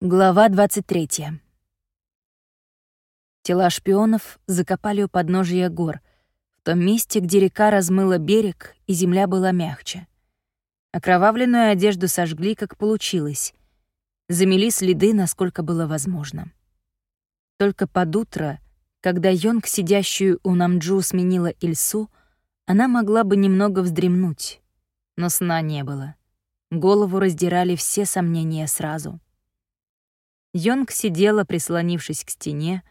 Глава 23. Тела шпионов закопали у подножия гор, в том месте, где река размыла берег, и земля была мягче. Окровавленную одежду сожгли, как получилось. Замели следы, насколько было возможно. Только под утро, когда Йонг, сидящую у Намджу, сменила Ильсу, она могла бы немного вздремнуть. Но сна не было. Голову раздирали все сомнения сразу — Йонг сидела, прислонившись к стене,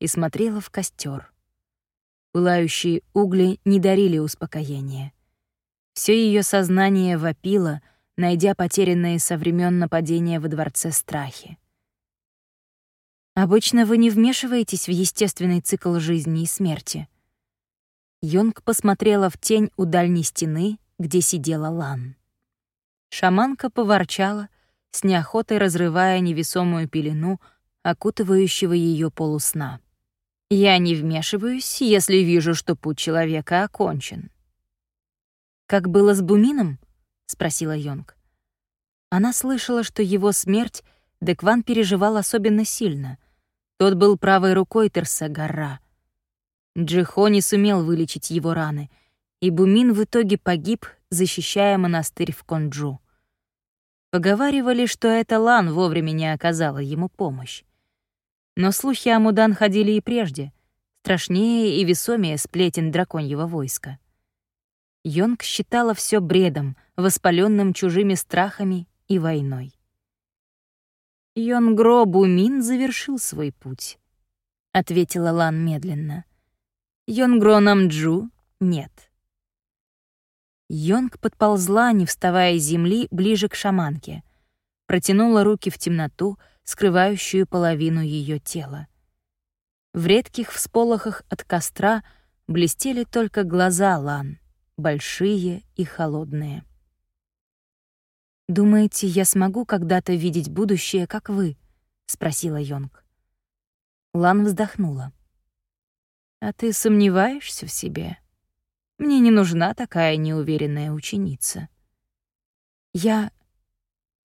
и смотрела в костер. Пылающие угли не дарили успокоения. Все ее сознание вопило, найдя потерянные со времен нападения во дворце страхи. «Обычно вы не вмешиваетесь в естественный цикл жизни и смерти». Йонг посмотрела в тень у дальней стены, где сидела Лан. Шаманка поворчала, с неохотой разрывая невесомую пелену, окутывающего ее полусна. «Я не вмешиваюсь, если вижу, что путь человека окончен». «Как было с Бумином?» — спросила Йонг. Она слышала, что его смерть Декван переживал особенно сильно. Тот был правой рукой Терсагара. Джихо не сумел вылечить его раны, и Бумин в итоге погиб, защищая монастырь в Конджу. Поговаривали, что это Лан вовремя не оказала ему помощь. Но слухи о Мудан ходили и прежде, страшнее и весомее сплетен драконьего войска. Йонг считала все бредом, воспаленным чужими страхами и войной. Йонгро Бумин завершил свой путь, — ответила Лан медленно. Йонгро Намджу — нет. Йонг подползла, не вставая с земли, ближе к шаманке. Протянула руки в темноту, скрывающую половину ее тела. В редких всполохах от костра блестели только глаза Лан, большие и холодные. «Думаете, я смогу когда-то видеть будущее, как вы?» — спросила Йонг. Лан вздохнула. «А ты сомневаешься в себе?» Мне не нужна такая неуверенная ученица. Я...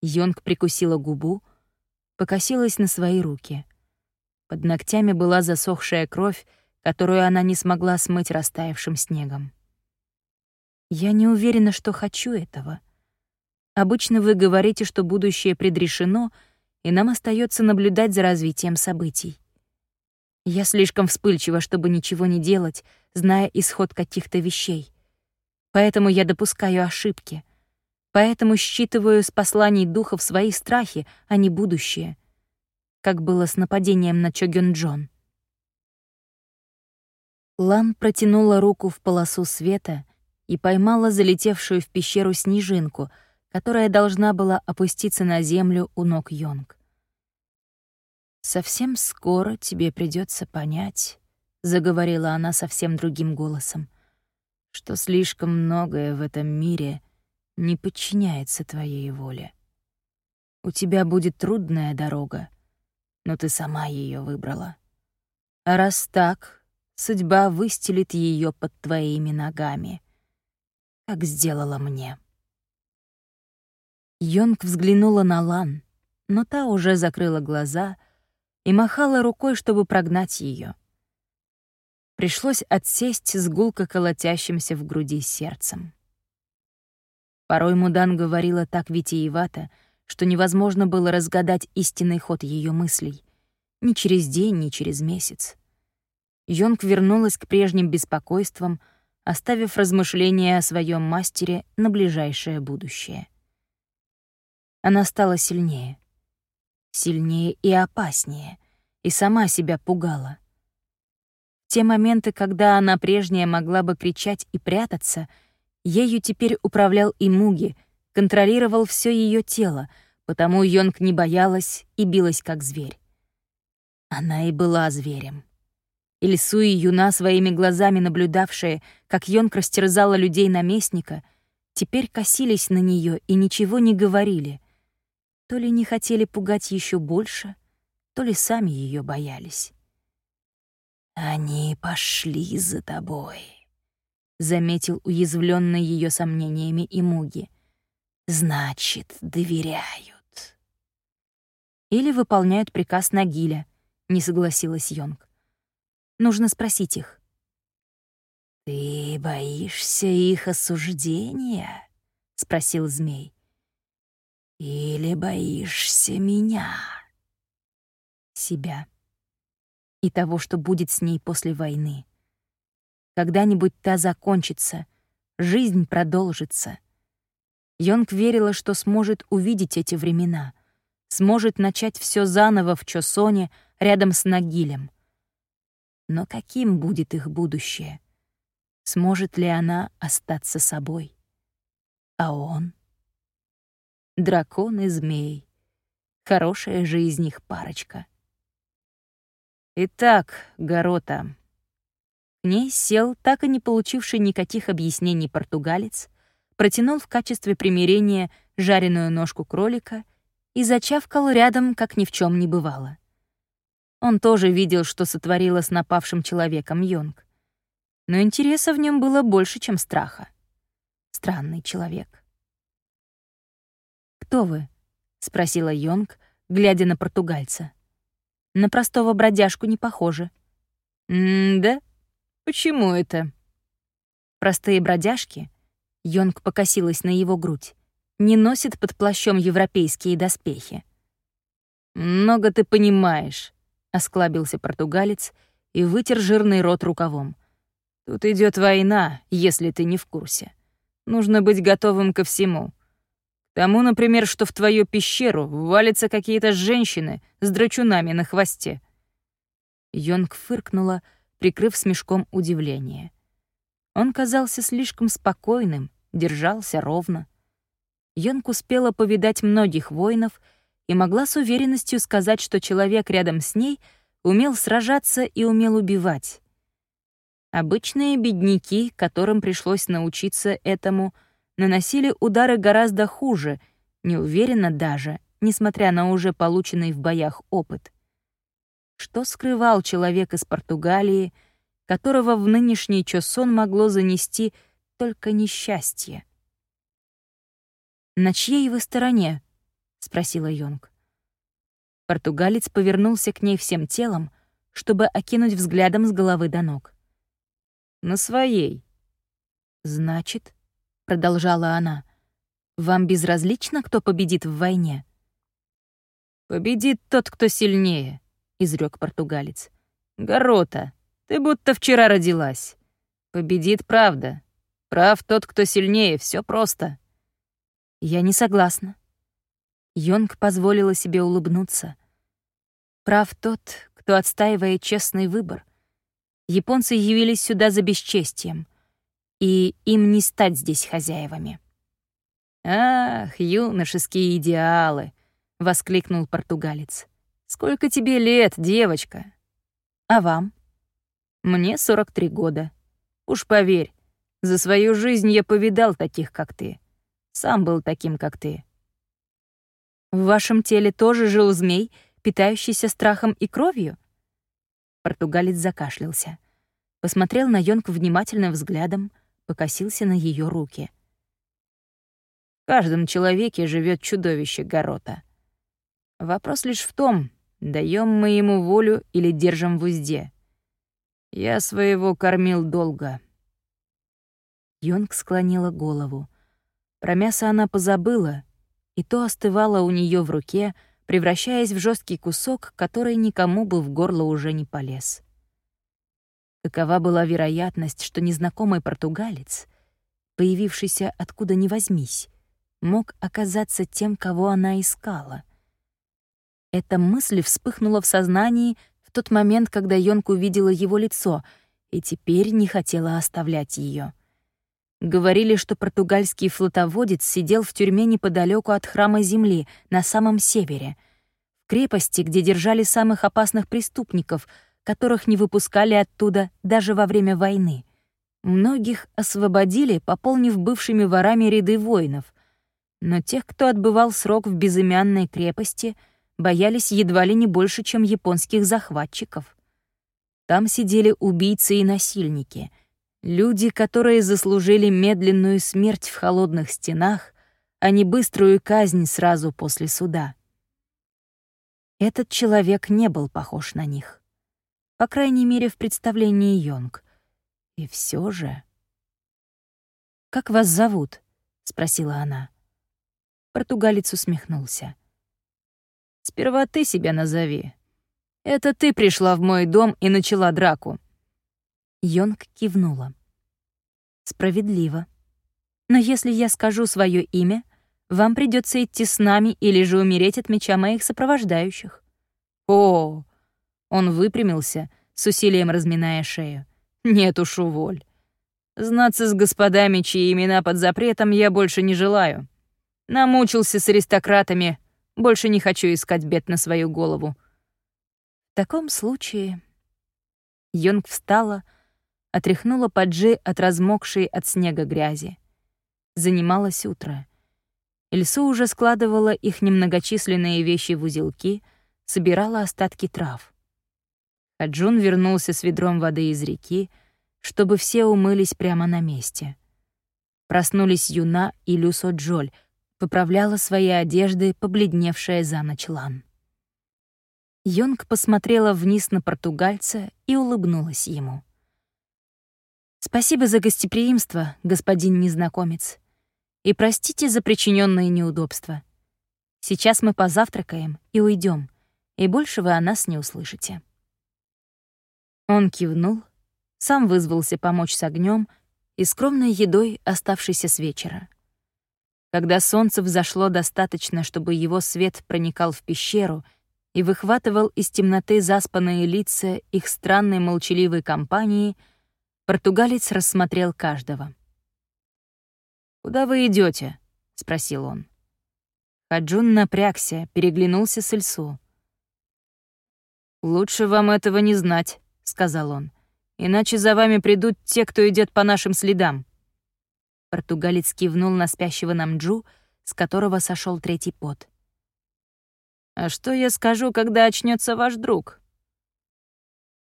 Йонг прикусила губу, покосилась на свои руки. Под ногтями была засохшая кровь, которую она не смогла смыть растаявшим снегом. Я не уверена, что хочу этого. Обычно вы говорите, что будущее предрешено, и нам остается наблюдать за развитием событий. Я слишком вспыльчива, чтобы ничего не делать, зная исход каких-то вещей. Поэтому я допускаю ошибки. Поэтому считываю с посланий духов свои страхи, а не будущее. Как было с нападением на Чогён Джон. Лан протянула руку в полосу света и поймала залетевшую в пещеру снежинку, которая должна была опуститься на землю у ног Йонг. «Совсем скоро тебе придется понять», — заговорила она совсем другим голосом, «что слишком многое в этом мире не подчиняется твоей воле. У тебя будет трудная дорога, но ты сама ее выбрала. А раз так, судьба выстелит ее под твоими ногами, как сделала мне». Йонг взглянула на Лан, но та уже закрыла глаза — и махала рукой, чтобы прогнать ее. Пришлось отсесть с гулко колотящимся в груди сердцем. Порой Мудан говорила так витиевато, что невозможно было разгадать истинный ход ее мыслей. Ни через день, ни через месяц. Йонг вернулась к прежним беспокойствам, оставив размышления о своем мастере на ближайшее будущее. Она стала сильнее сильнее и опаснее, и сама себя пугала. Те моменты, когда она прежняя могла бы кричать и прятаться, ею теперь управлял и Муги, контролировал все ее тело, потому Йонг не боялась и билась как зверь. Она и была зверем. Ильсу и Юна, своими глазами наблюдавшие, как Йонг растерзала людей наместника, теперь косились на нее и ничего не говорили — то ли не хотели пугать еще больше, то ли сами ее боялись. «Они пошли за тобой», — заметил уязвленный ее сомнениями и Муги. «Значит, доверяют». Или выполняют приказ Нагиля, не согласилась Йонг. Нужно спросить их. «Ты боишься их осуждения?» — спросил змей. «Или боишься меня?» Себя. И того, что будет с ней после войны. Когда-нибудь та закончится, жизнь продолжится. Йонг верила, что сможет увидеть эти времена, сможет начать все заново в Чосоне рядом с Нагилем. Но каким будет их будущее? Сможет ли она остаться собой? А он? Дракон и змей. Хорошая же из них парочка. Итак, Горота. К ней сел, так и не получивший никаких объяснений португалец, протянул в качестве примирения жареную ножку кролика и зачавкал рядом, как ни в чем не бывало. Он тоже видел, что сотворила с напавшим человеком Йонг. Но интереса в нем было больше, чем страха. Странный человек. «Кто вы?» — спросила Йонг, глядя на португальца. «На простого бродяжку не похоже». «М-да? Почему это?» Простые бродяжки, Йонг покосилась на его грудь, не носит под плащом европейские доспехи. «Много ты понимаешь», — осклабился португалец и вытер жирный рот рукавом. «Тут идет война, если ты не в курсе. Нужно быть готовым ко всему. Тому, например, что в твою пещеру валятся какие-то женщины с драчунами на хвосте». Йонг фыркнула, прикрыв смешком удивление. Он казался слишком спокойным, держался ровно. Йонг успела повидать многих воинов и могла с уверенностью сказать, что человек рядом с ней умел сражаться и умел убивать. Обычные бедняки, которым пришлось научиться этому — наносили удары гораздо хуже, неуверенно даже, несмотря на уже полученный в боях опыт. Что скрывал человек из Португалии, которого в нынешний Чосон могло занести только несчастье? «На чьей вы стороне?» — спросила Йонг. Португалец повернулся к ней всем телом, чтобы окинуть взглядом с головы до ног. «На своей». «Значит...» продолжала она. «Вам безразлично, кто победит в войне?» «Победит тот, кто сильнее», — изрек португалец. «Горота, ты будто вчера родилась. Победит правда. Прав тот, кто сильнее, все просто». «Я не согласна». Йонг позволила себе улыбнуться. «Прав тот, кто отстаивает честный выбор. Японцы явились сюда за бесчестием и им не стать здесь хозяевами. «Ах, юношеские идеалы!» — воскликнул португалец. «Сколько тебе лет, девочка?» «А вам?» «Мне 43 года. Уж поверь, за свою жизнь я повидал таких, как ты. Сам был таким, как ты». «В вашем теле тоже жил змей, питающийся страхом и кровью?» Португалец закашлялся. Посмотрел на Йонку внимательным взглядом, покосился на ее руки. В каждом человеке живет чудовище Горота. Вопрос лишь в том, даем мы ему волю или держим в узде. Я своего кормил долго. Йонг склонила голову. Про мясо она позабыла, и то остывало у нее в руке, превращаясь в жесткий кусок, который никому бы в горло уже не полез. Какова была вероятность, что незнакомый португалец, появившийся откуда ни возьмись, мог оказаться тем, кого она искала? Эта мысль вспыхнула в сознании в тот момент, когда Йонг увидела его лицо и теперь не хотела оставлять ее. Говорили, что португальский флотоводец сидел в тюрьме неподалеку от храма Земли, на самом севере, в крепости, где держали самых опасных преступников — которых не выпускали оттуда даже во время войны. Многих освободили, пополнив бывшими ворами ряды воинов. Но тех, кто отбывал срок в безымянной крепости, боялись едва ли не больше, чем японских захватчиков. Там сидели убийцы и насильники, люди, которые заслужили медленную смерть в холодных стенах, а не быструю казнь сразу после суда. Этот человек не был похож на них. По крайней мере, в представлении Йонг. И все же... «Как вас зовут?» — спросила она. Португалец усмехнулся. «Сперва ты себя назови. Это ты пришла в мой дом и начала драку». Йонг кивнула. «Справедливо. Но если я скажу свое имя, вам придется идти с нами или же умереть от меча моих сопровождающих». «О!» Он выпрямился, с усилием разминая шею. «Нет уж, уволь. Знаться с господами, чьи имена под запретом, я больше не желаю. Намучился с аристократами, больше не хочу искать бед на свою голову». В таком случае... Йонг встала, отряхнула паджи от размокшей от снега грязи. Занималось утро. Ильсу уже складывала их немногочисленные вещи в узелки, собирала остатки трав. Хаджун вернулся с ведром воды из реки, чтобы все умылись прямо на месте. Проснулись Юна и Люсо Джоль, поправляла свои одежды, побледневшая за ночь Лан. Йонг посмотрела вниз на португальца и улыбнулась ему. «Спасибо за гостеприимство, господин незнакомец, и простите за причиненные неудобства. Сейчас мы позавтракаем и уйдем, и больше вы о нас не услышите». Он кивнул, сам вызвался помочь с огнем и скромной едой, оставшейся с вечера. Когда солнце взошло достаточно, чтобы его свет проникал в пещеру и выхватывал из темноты заспанные лица их странной молчаливой компании, португалец рассмотрел каждого. «Куда вы идете? спросил он. Хаджун напрягся, переглянулся с Ильсу. «Лучше вам этого не знать», — сказал он иначе за вами придут те, кто идет по нашим следам». Португалец кивнул на спящего Намджу, с которого сошел третий пот. «А что я скажу, когда очнется ваш друг?»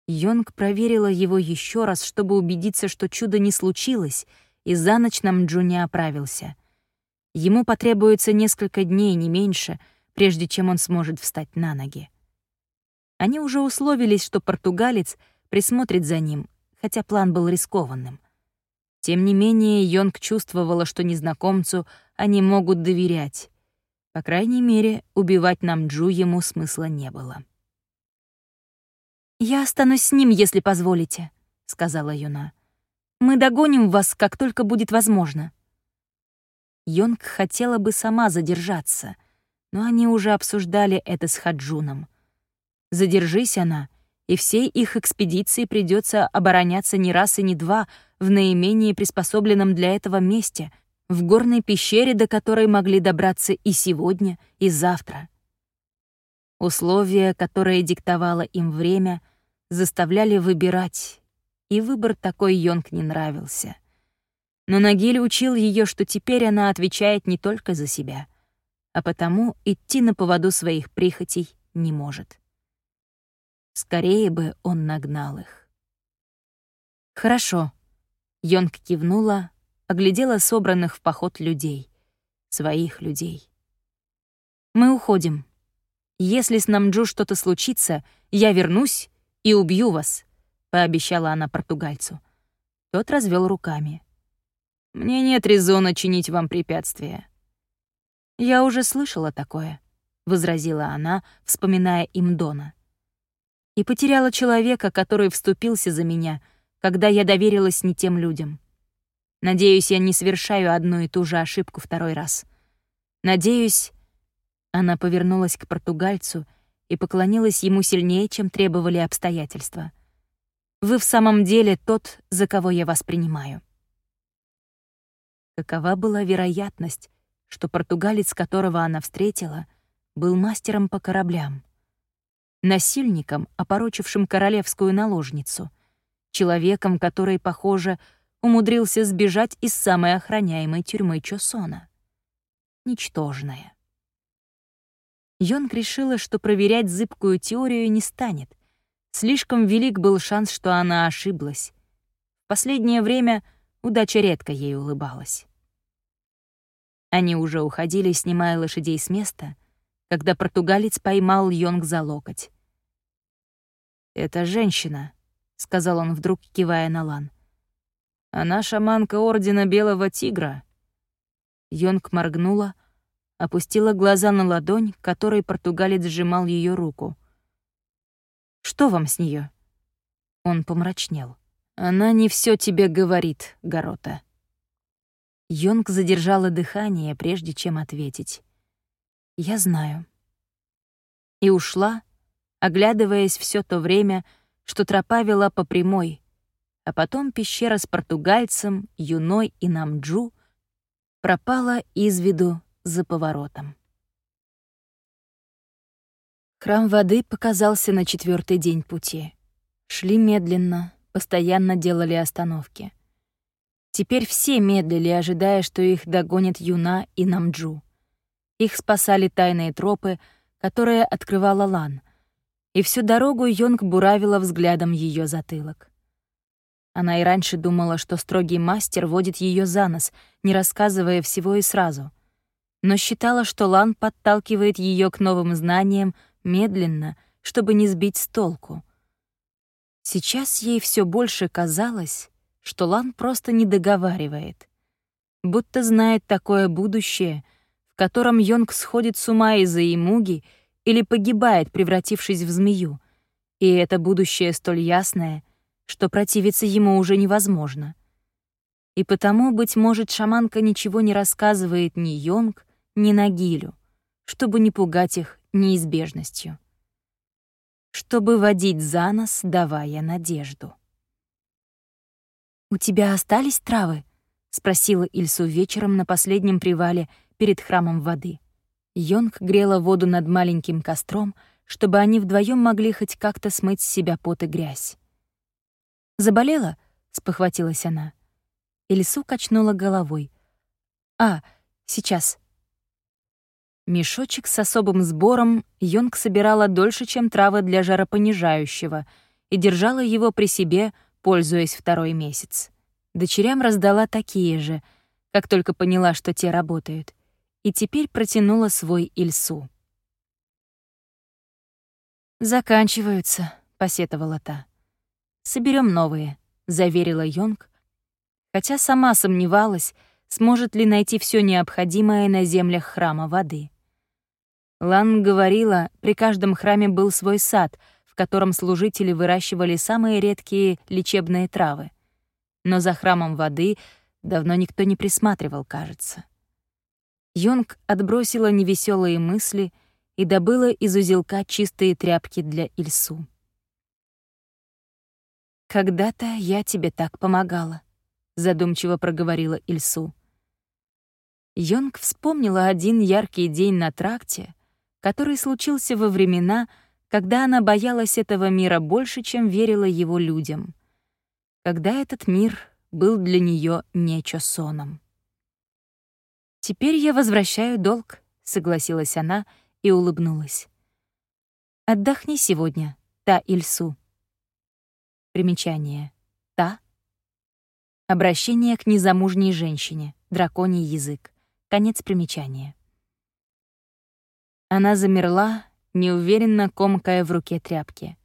Йонг проверила его еще раз, чтобы убедиться, что чудо не случилось, и за ночь Намджу не оправился. Ему потребуется несколько дней, не меньше, прежде чем он сможет встать на ноги. Они уже условились, что португалец — присмотрит за ним, хотя план был рискованным. Тем не менее, Йонг чувствовала, что незнакомцу они могут доверять. По крайней мере, убивать Намджу ему смысла не было. «Я останусь с ним, если позволите», — сказала Юна. «Мы догоним вас, как только будет возможно». Йонг хотела бы сама задержаться, но они уже обсуждали это с Хаджуном. Задержись она — и всей их экспедиции придется обороняться не раз и не два в наименее приспособленном для этого месте, в горной пещере, до которой могли добраться и сегодня, и завтра. Условия, которые диктовало им время, заставляли выбирать, и выбор такой Йонг не нравился. Но Нагиль учил ее, что теперь она отвечает не только за себя, а потому идти на поводу своих прихотей не может. Скорее бы он нагнал их. «Хорошо», — Йонг кивнула, оглядела собранных в поход людей, своих людей. «Мы уходим. Если с Намджу что-то случится, я вернусь и убью вас», — пообещала она португальцу. Тот развел руками. «Мне нет резона чинить вам препятствия». «Я уже слышала такое», — возразила она, вспоминая им Дона и потеряла человека, который вступился за меня, когда я доверилась не тем людям. Надеюсь, я не совершаю одну и ту же ошибку второй раз. Надеюсь...» Она повернулась к португальцу и поклонилась ему сильнее, чем требовали обстоятельства. «Вы в самом деле тот, за кого я вас принимаю». Какова была вероятность, что португалец, которого она встретила, был мастером по кораблям? Насильником, опорочившим королевскую наложницу, человеком, который, похоже, умудрился сбежать из самой охраняемой тюрьмы Чосона. Ничтожная. Йонг решила, что проверять зыбкую теорию не станет. Слишком велик был шанс, что она ошиблась. В последнее время удача редко ей улыбалась. Они уже уходили, снимая лошадей с места, когда португалец поймал Йонг за локоть. «Это женщина», — сказал он вдруг, кивая на Лан. «Она шаманка Ордена Белого Тигра». Йонг моргнула, опустила глаза на ладонь, которой португалец сжимал ее руку. «Что вам с нее? Он помрачнел. «Она не все тебе говорит, Горота». Йонг задержала дыхание, прежде чем ответить. «Я знаю». И ушла, оглядываясь все то время, что тропа вела по прямой, а потом пещера с португальцем, Юной и Намджу пропала из виду за поворотом. Храм воды показался на четвертый день пути. Шли медленно, постоянно делали остановки. Теперь все медлили, ожидая, что их догонят Юна и Намджу. Их спасали тайные тропы, которые открывала Лан. И всю дорогу Йонг буравила взглядом ее затылок. Она и раньше думала, что строгий мастер водит ее за нос, не рассказывая всего и сразу. Но считала, что Лан подталкивает ее к новым знаниям медленно, чтобы не сбить с толку. Сейчас ей все больше казалось, что Лан просто не договаривает, будто знает такое будущее, котором Йонг сходит с ума из-за имуги или погибает, превратившись в змею, и это будущее столь ясное, что противиться ему уже невозможно. И потому, быть может, шаманка ничего не рассказывает ни Йонг, ни Нагилю, чтобы не пугать их неизбежностью. Чтобы водить за нос, давая надежду. «У тебя остались травы?» — спросила Ильсу вечером на последнем привале перед храмом воды. Йонг грела воду над маленьким костром, чтобы они вдвоем могли хоть как-то смыть с себя пот и грязь. «Заболела?» — спохватилась она. Ильсу качнула головой. «А, сейчас». Мешочек с особым сбором Йонг собирала дольше, чем травы для жаропонижающего, и держала его при себе, пользуясь второй месяц. Дочерям раздала такие же, как только поняла, что те работают, и теперь протянула свой Ильсу. «Заканчиваются», — посетовала та. Соберем новые», — заверила Йонг, хотя сама сомневалась, сможет ли найти все необходимое на землях храма воды. Лан говорила, при каждом храме был свой сад — котором служители выращивали самые редкие лечебные травы. Но за храмом воды давно никто не присматривал, кажется. Йонг отбросила невеселые мысли и добыла из узелка чистые тряпки для Ильсу. «Когда-то я тебе так помогала», — задумчиво проговорила Ильсу. Йонг вспомнила один яркий день на тракте, который случился во времена, когда она боялась этого мира больше, чем верила его людям, когда этот мир был для нее нечо соном. «Теперь я возвращаю долг», — согласилась она и улыбнулась. «Отдохни сегодня, Та Ильсу». Примечание. Та. Обращение к незамужней женщине, драконий язык. Конец примечания. Она замерла, неуверенно комкая в руке тряпки.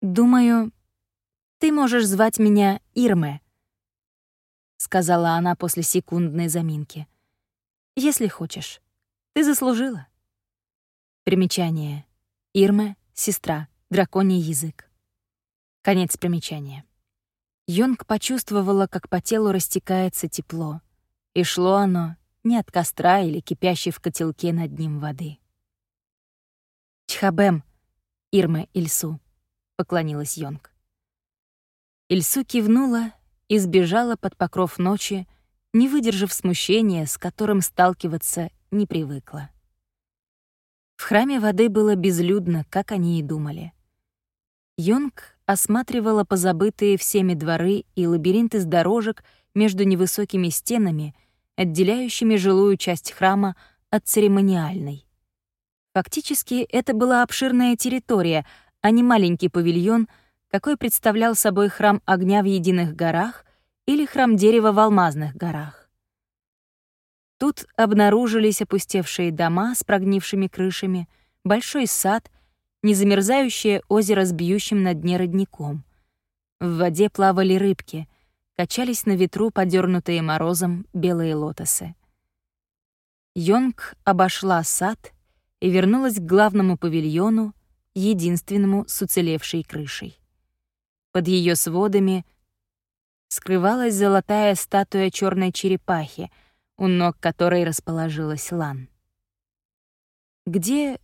«Думаю, ты можешь звать меня Ирме», — сказала она после секундной заминки. «Если хочешь. Ты заслужила». Примечание. Ирме — сестра, драконий язык. Конец примечания. Йонг почувствовала, как по телу растекается тепло, и шло оно не от костра или кипящей в котелке над ним воды. «Чхабэм, Ирме Ильсу», — поклонилась Йонг. Ильсу кивнула и сбежала под покров ночи, не выдержав смущения, с которым сталкиваться не привыкла. В храме воды было безлюдно, как они и думали. Йонг осматривала позабытые всеми дворы и лабиринт из дорожек между невысокими стенами, отделяющими жилую часть храма от церемониальной. Фактически это была обширная территория, а не маленький павильон, какой представлял собой храм огня в Единых горах или храм дерева в Алмазных горах. Тут обнаружились опустевшие дома с прогнившими крышами, большой сад, незамерзающее озеро с бьющим на дне родником. В воде плавали рыбки, качались на ветру подернутые морозом белые лотосы. Йонг обошла сад и вернулась к главному павильону, единственному с уцелевшей крышей. Под ее сводами скрывалась золотая статуя черной черепахи, у ног которой расположилась Лан. Где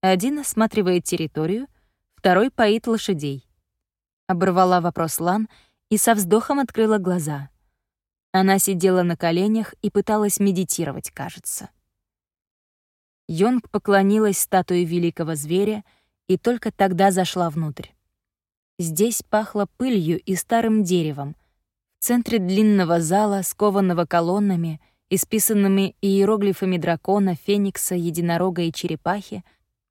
один осматривает территорию, второй поит лошадей. Оборвала вопрос Лан и со вздохом открыла глаза. Она сидела на коленях и пыталась медитировать, кажется. Йонг поклонилась статуе великого зверя и только тогда зашла внутрь. Здесь пахло пылью и старым деревом. В центре длинного зала, скованного колоннами, исписанными иероглифами дракона, феникса, единорога и черепахи,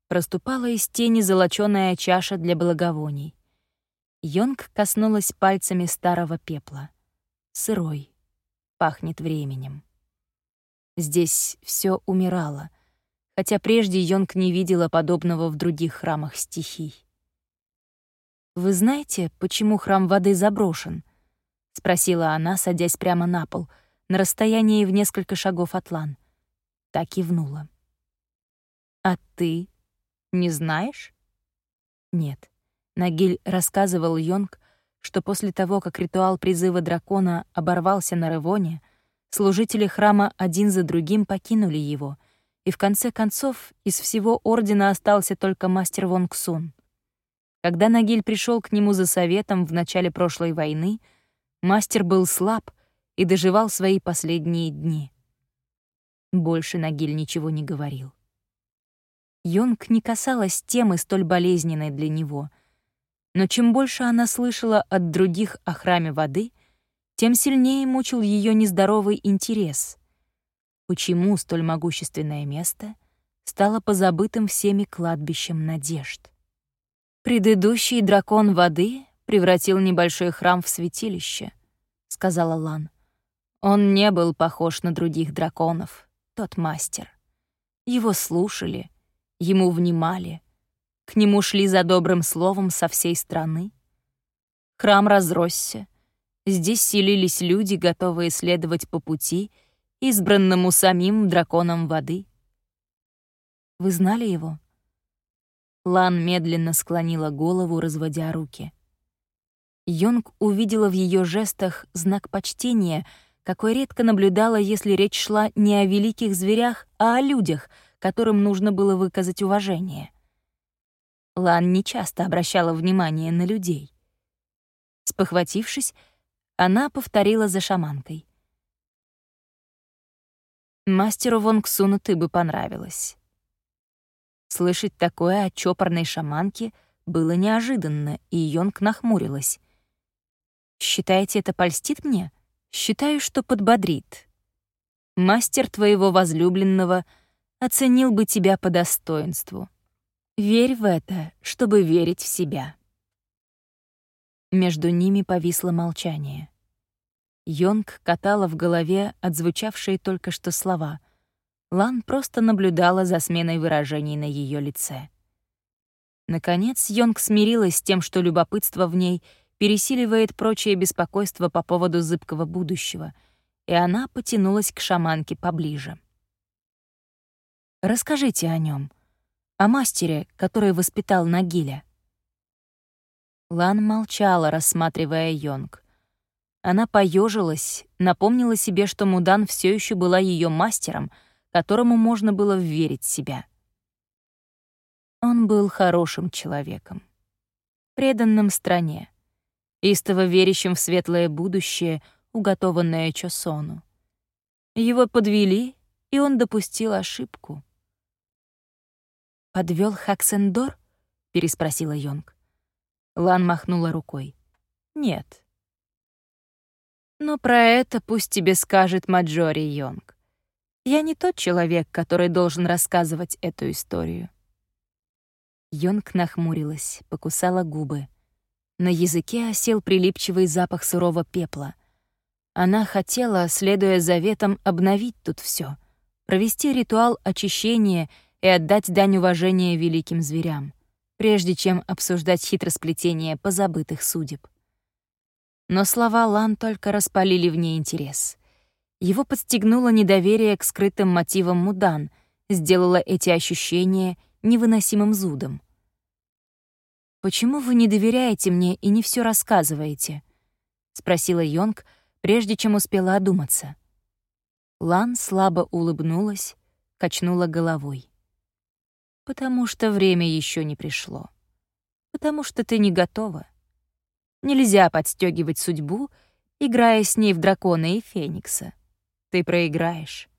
проступала из тени золочёная чаша для благовоний. Йонг коснулась пальцами старого пепла. Сырой. Пахнет временем. Здесь все умирало, хотя прежде Йонг не видела подобного в других храмах стихий. «Вы знаете, почему храм воды заброшен?» — спросила она, садясь прямо на пол, на расстоянии в несколько шагов от Лан. Так кивнула. «А ты не знаешь?» «Нет». Нагиль рассказывал Йонг, что после того, как ритуал призыва дракона оборвался на Ревоне, служители храма один за другим покинули его, и в конце концов из всего ордена остался только мастер Вонг Сун. Когда Нагиль пришел к нему за советом в начале прошлой войны, мастер был слаб и доживал свои последние дни. Больше Нагиль ничего не говорил. Йонг не касалась темы столь болезненной для него, но чем больше она слышала от других о храме воды, тем сильнее мучил ее нездоровый интерес. Почему столь могущественное место стало позабытым всеми кладбищем надежд? «Предыдущий дракон воды превратил небольшой храм в святилище», — сказала Лан. Он не был похож на других драконов, тот мастер. Его слушали, ему внимали, к нему шли за добрым словом со всей страны. Храм разросся, здесь селились люди, готовые следовать по пути, избранному самим драконом воды. Вы знали его? Лан медленно склонила голову, разводя руки. Йонг увидела в ее жестах знак почтения, какой редко наблюдала, если речь шла не о великих зверях, а о людях, которым нужно было выказать уважение. Лан нечасто обращала внимание на людей. Спохватившись, она повторила за шаманкой. «Мастеру Вонгсуну ты бы понравилась». Слышать такое от чопорной шаманки было неожиданно, и Йонг нахмурилась. «Считаете, это польстит мне? Считаю, что подбодрит. Мастер твоего возлюбленного оценил бы тебя по достоинству. Верь в это, чтобы верить в себя». Между ними повисло молчание. Йонг катала в голове отзвучавшие только что слова — Лан просто наблюдала за сменой выражений на ее лице. Наконец, Йонг смирилась с тем, что любопытство в ней пересиливает прочее беспокойство по поводу зыбкого будущего, и она потянулась к шаманке поближе. «Расскажите о нем, о мастере, который воспитал Нагиля». Лан молчала, рассматривая Йонг. Она поежилась, напомнила себе, что Мудан все еще была ее мастером — которому можно было верить себя. Он был хорошим человеком, преданным стране, истово верящим в светлое будущее, уготованное Чосону. Его подвели, и он допустил ошибку. «Подвел Хаксендор?» — переспросила Йонг. Лан махнула рукой. «Нет». «Но про это пусть тебе скажет Маджори Йонг. Я не тот человек, который должен рассказывать эту историю. Йонг нахмурилась, покусала губы. На языке осел прилипчивый запах сырого пепла. Она хотела, следуя заветам, обновить тут все, провести ритуал очищения и отдать дань уважения великим зверям, прежде чем обсуждать хитросплетение позабытых судеб. Но слова Лан только распалили в ней интерес. Его подстегнуло недоверие к скрытым мотивам Мудан, сделало эти ощущения невыносимым зудом. «Почему вы не доверяете мне и не все рассказываете?» — спросила Йонг, прежде чем успела одуматься. Лан слабо улыбнулась, качнула головой. «Потому что время еще не пришло. Потому что ты не готова. Нельзя подстегивать судьбу, играя с ней в дракона и феникса. Ты проиграешь.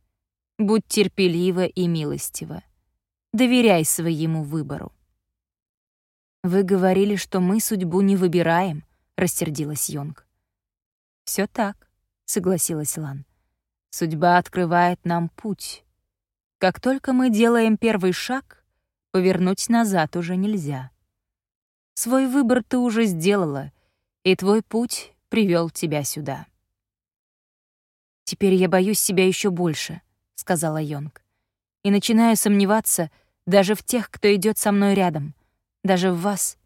Будь терпелива и милостива. Доверяй своему выбору. «Вы говорили, что мы судьбу не выбираем», — рассердилась Йонг. Все так», — согласилась Лан. «Судьба открывает нам путь. Как только мы делаем первый шаг, повернуть назад уже нельзя. Свой выбор ты уже сделала, и твой путь привел тебя сюда». «Теперь я боюсь себя еще больше», — сказала Йонг. «И начинаю сомневаться даже в тех, кто идет со мной рядом — даже в вас.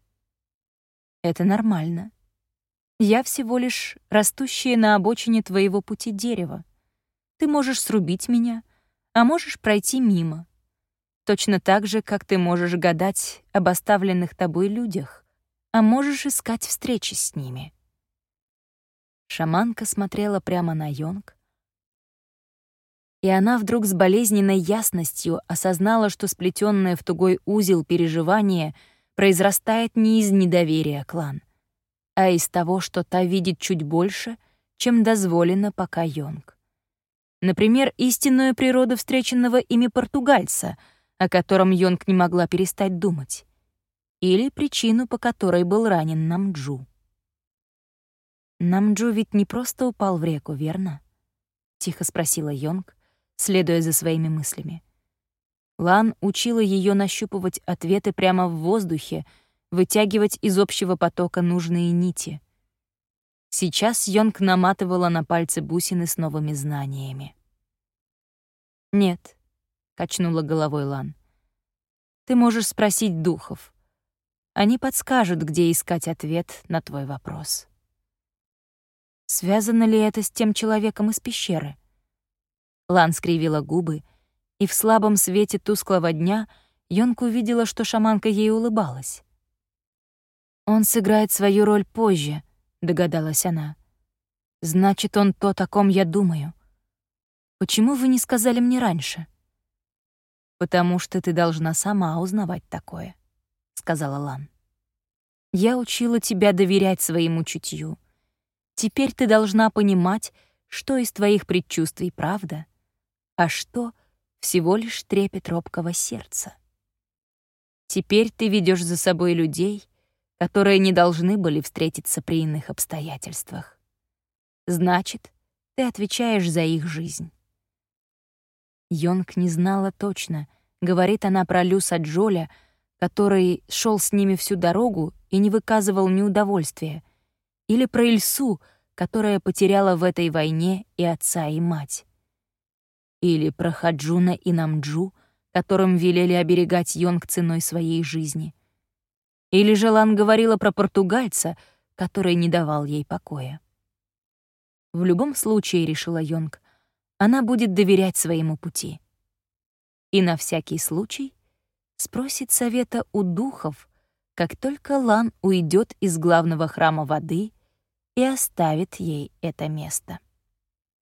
Это нормально. Я всего лишь растущее на обочине твоего пути дерево. Ты можешь срубить меня, а можешь пройти мимо. Точно так же, как ты можешь гадать об оставленных тобой людях, а можешь искать встречи с ними. Шаманка смотрела прямо на Йонг, и она вдруг с болезненной ясностью осознала, что сплетенное в тугой узел переживание — произрастает не из недоверия клан, а из того, что та видит чуть больше, чем дозволено пока Йонг. Например, истинную природу встреченного ими португальца, о котором Йонг не могла перестать думать. Или причину, по которой был ранен Намджу. «Намджу ведь не просто упал в реку, верно?» — тихо спросила Йонг, следуя за своими мыслями. Лан учила ее нащупывать ответы прямо в воздухе, вытягивать из общего потока нужные нити. Сейчас Йонг наматывала на пальцы бусины с новыми знаниями. «Нет», — качнула головой Лан. «Ты можешь спросить духов. Они подскажут, где искать ответ на твой вопрос». Связано ли это с тем человеком из пещеры? Лан скривила губы и в слабом свете тусклого дня Йонка увидела, что шаманка ей улыбалась. «Он сыграет свою роль позже», — догадалась она. «Значит, он то, о ком я думаю. Почему вы не сказали мне раньше?» «Потому что ты должна сама узнавать такое», — сказала Лан. «Я учила тебя доверять своему чутью. Теперь ты должна понимать, что из твоих предчувствий правда, а что — всего лишь трепет робкого сердца. Теперь ты ведешь за собой людей, которые не должны были встретиться при иных обстоятельствах. Значит, ты отвечаешь за их жизнь. Йонг не знала точно, говорит она про Люса Джоля, который шел с ними всю дорогу и не выказывал неудовольствия, или про Ильсу, которая потеряла в этой войне и отца, и мать. Или про Хаджуна и Намджу, которым велели оберегать Йонг ценой своей жизни. Или же Лан говорила про португальца, который не давал ей покоя. В любом случае, решила Йонг, она будет доверять своему пути. И на всякий случай спросит совета у духов, как только Лан уйдет из главного храма воды и оставит ей это место.